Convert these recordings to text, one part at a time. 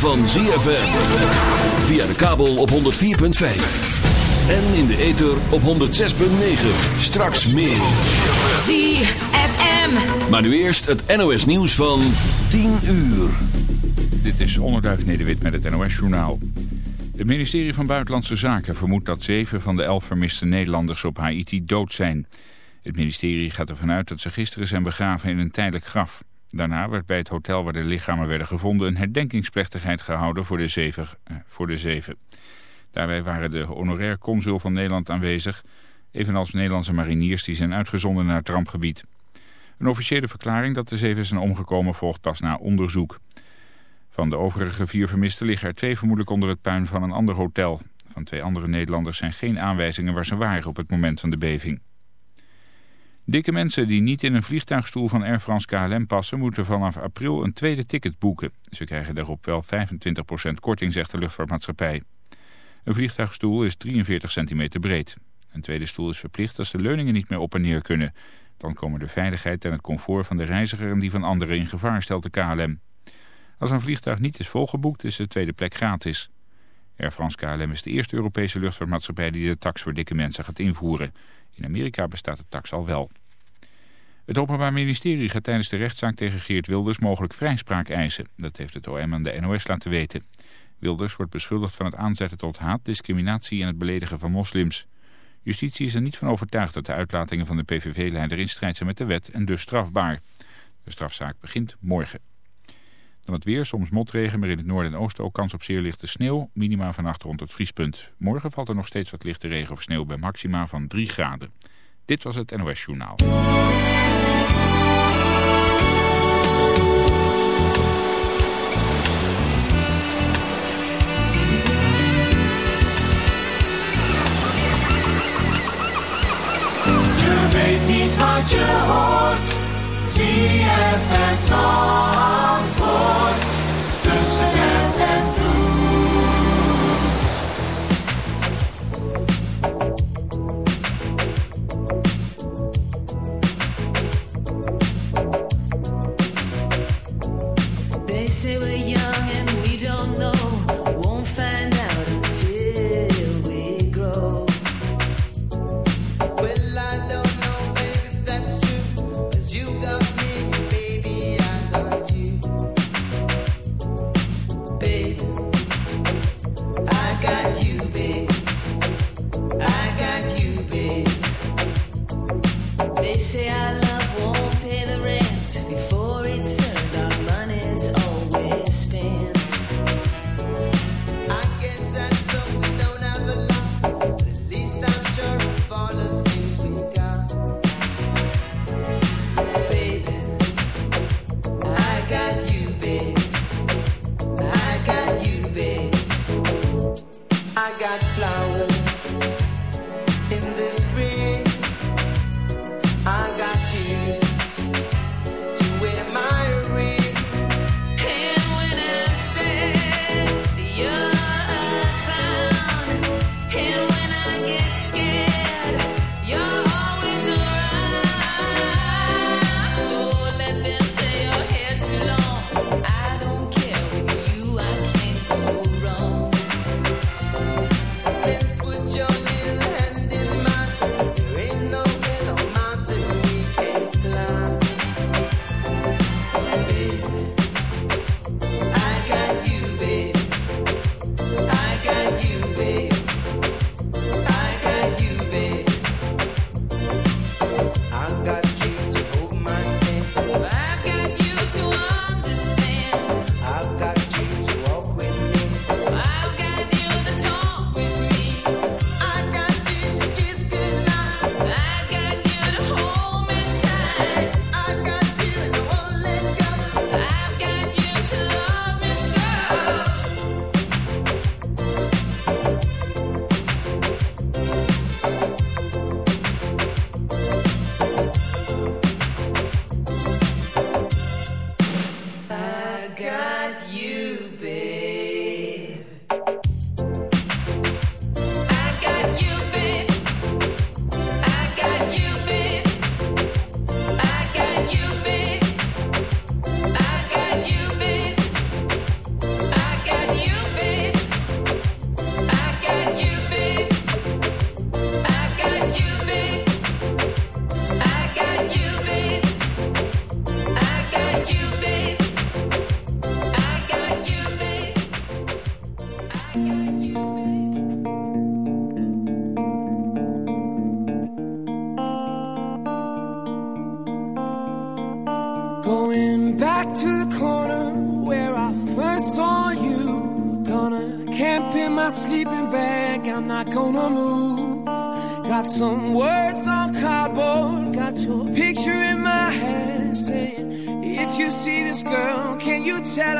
van ZFM. Via de kabel op 104.5. En in de ether op 106.9. Straks meer. ZFM. Maar nu eerst het NOS nieuws van 10 uur. Dit is Onderduif Nederwit met het NOS-journaal. Het ministerie van Buitenlandse Zaken vermoedt dat zeven van de elf vermiste Nederlanders op Haiti dood zijn. Het ministerie gaat ervan uit dat ze gisteren zijn begraven in een tijdelijk graf. Daarna werd bij het hotel waar de lichamen werden gevonden een herdenkingsplechtigheid gehouden voor de zeven. Eh, voor de zeven. Daarbij waren de honorair consul van Nederland aanwezig, evenals Nederlandse mariniers die zijn uitgezonden naar het rampgebied. Een officiële verklaring dat de zeven zijn omgekomen volgt pas na onderzoek. Van de overige vier vermisten liggen er twee vermoedelijk onder het puin van een ander hotel. Van twee andere Nederlanders zijn geen aanwijzingen waar ze waren op het moment van de beving. Dikke mensen die niet in een vliegtuigstoel van Air France KLM passen... moeten vanaf april een tweede ticket boeken. Ze krijgen daarop wel 25% korting, zegt de luchtvaartmaatschappij. Een vliegtuigstoel is 43 centimeter breed. Een tweede stoel is verplicht als de leuningen niet meer op en neer kunnen. Dan komen de veiligheid en het comfort van de reiziger en die van anderen in gevaar, stelt de KLM. Als een vliegtuig niet is volgeboekt, is de tweede plek gratis. Air France KLM is de eerste Europese luchtvaartmaatschappij die de tax voor dikke mensen gaat invoeren. In Amerika bestaat de tax al wel. Het Openbaar Ministerie gaat tijdens de rechtszaak tegen Geert Wilders mogelijk vrijspraak eisen. Dat heeft het OM aan de NOS laten weten. Wilders wordt beschuldigd van het aanzetten tot haat, discriminatie en het beledigen van moslims. Justitie is er niet van overtuigd dat de uitlatingen van de PVV-leider in strijd zijn met de wet en dus strafbaar. De strafzaak begint morgen. Dan het weer, soms motregen, maar in het noorden en oosten ook kans op zeer lichte sneeuw. Minima vannacht rond het vriespunt. Morgen valt er nog steeds wat lichte regen of sneeuw bij maxima van 3 graden. Dit was het NOS Journaal. Wat je hoort. ZFM Zandvoort. Tussen en tell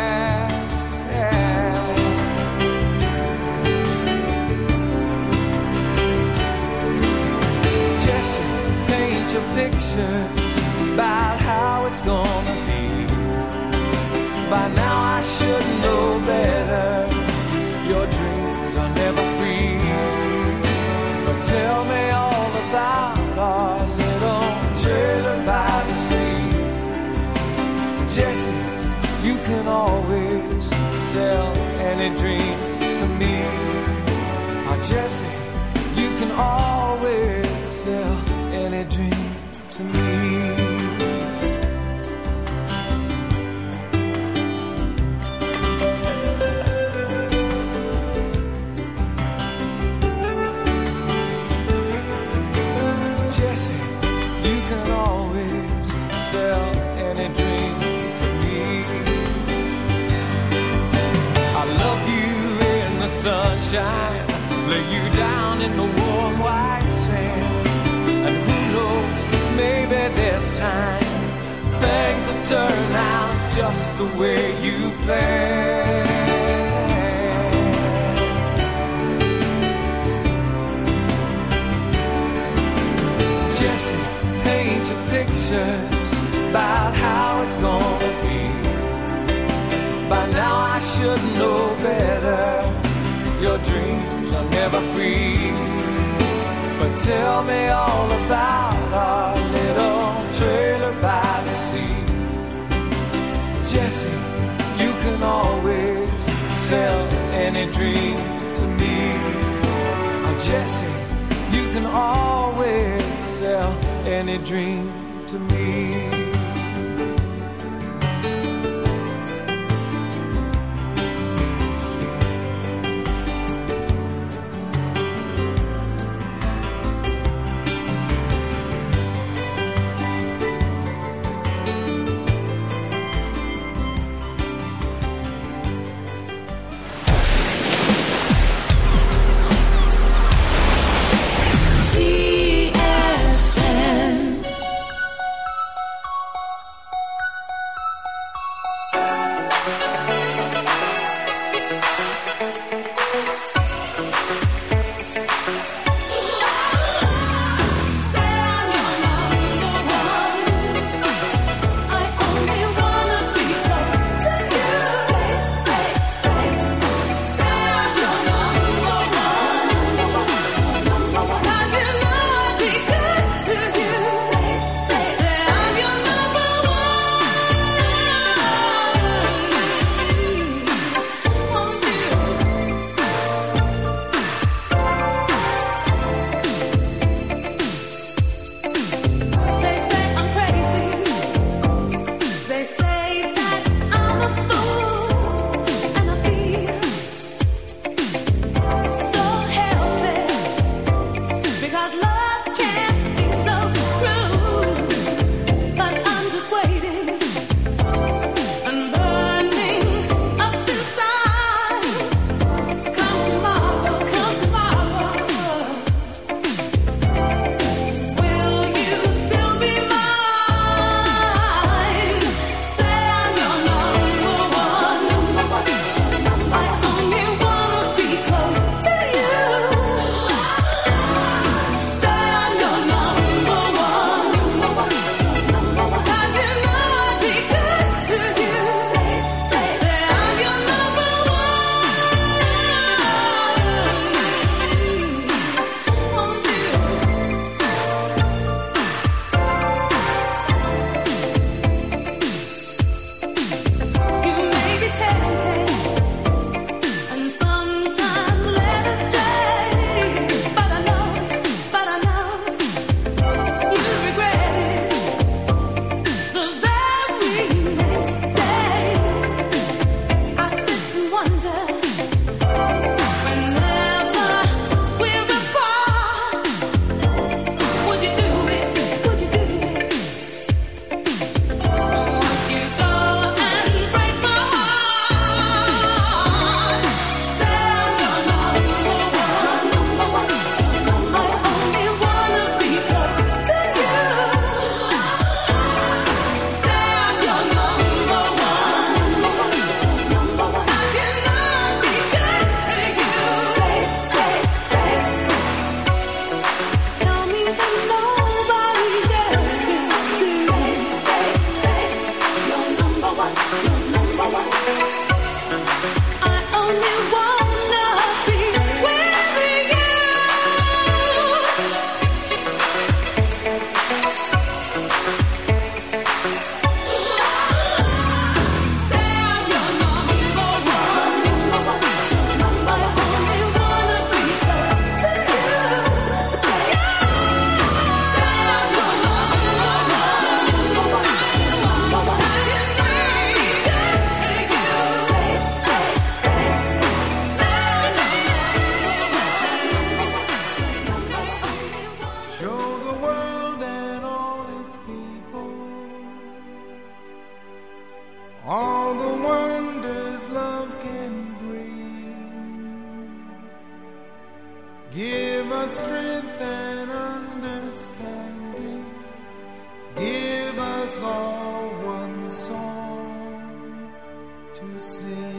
Your pictures about how it's gonna be. By now I should know better.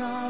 time.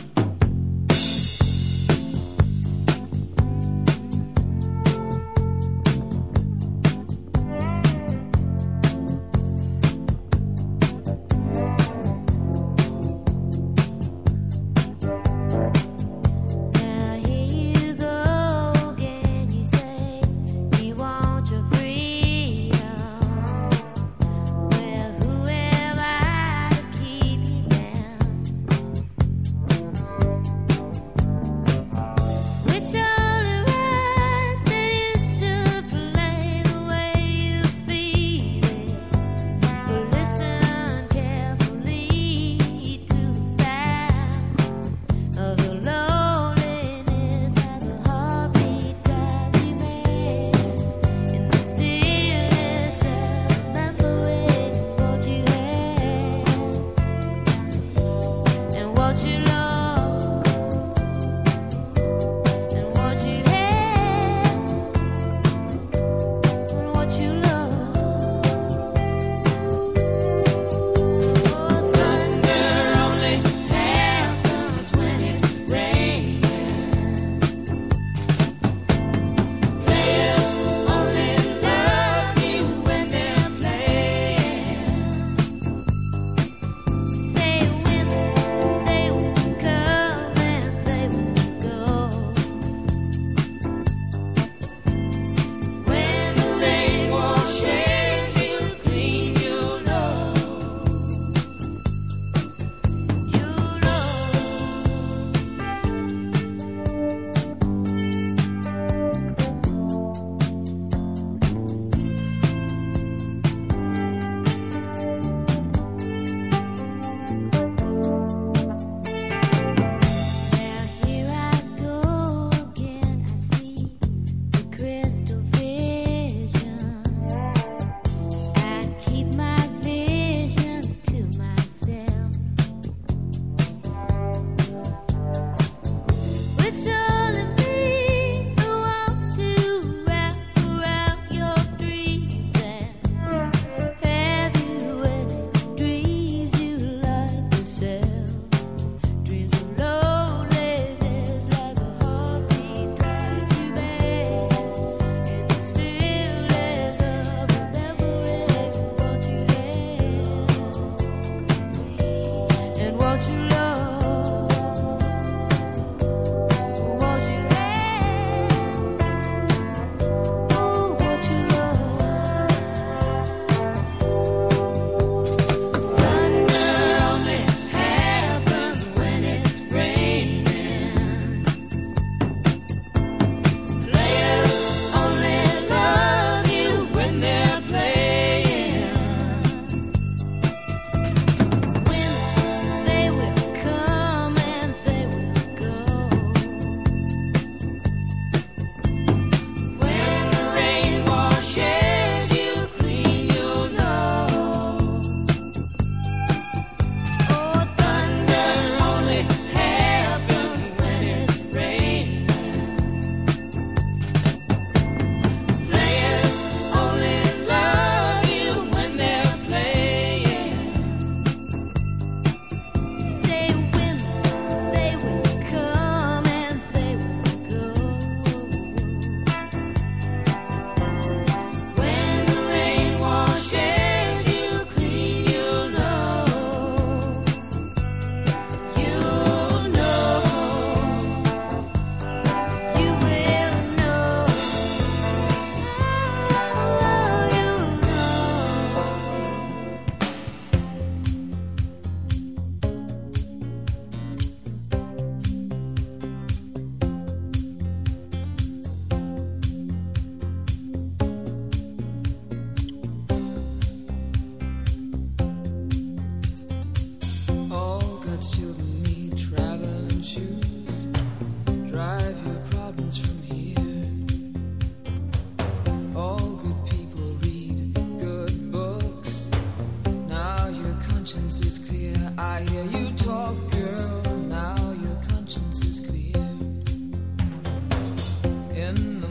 In the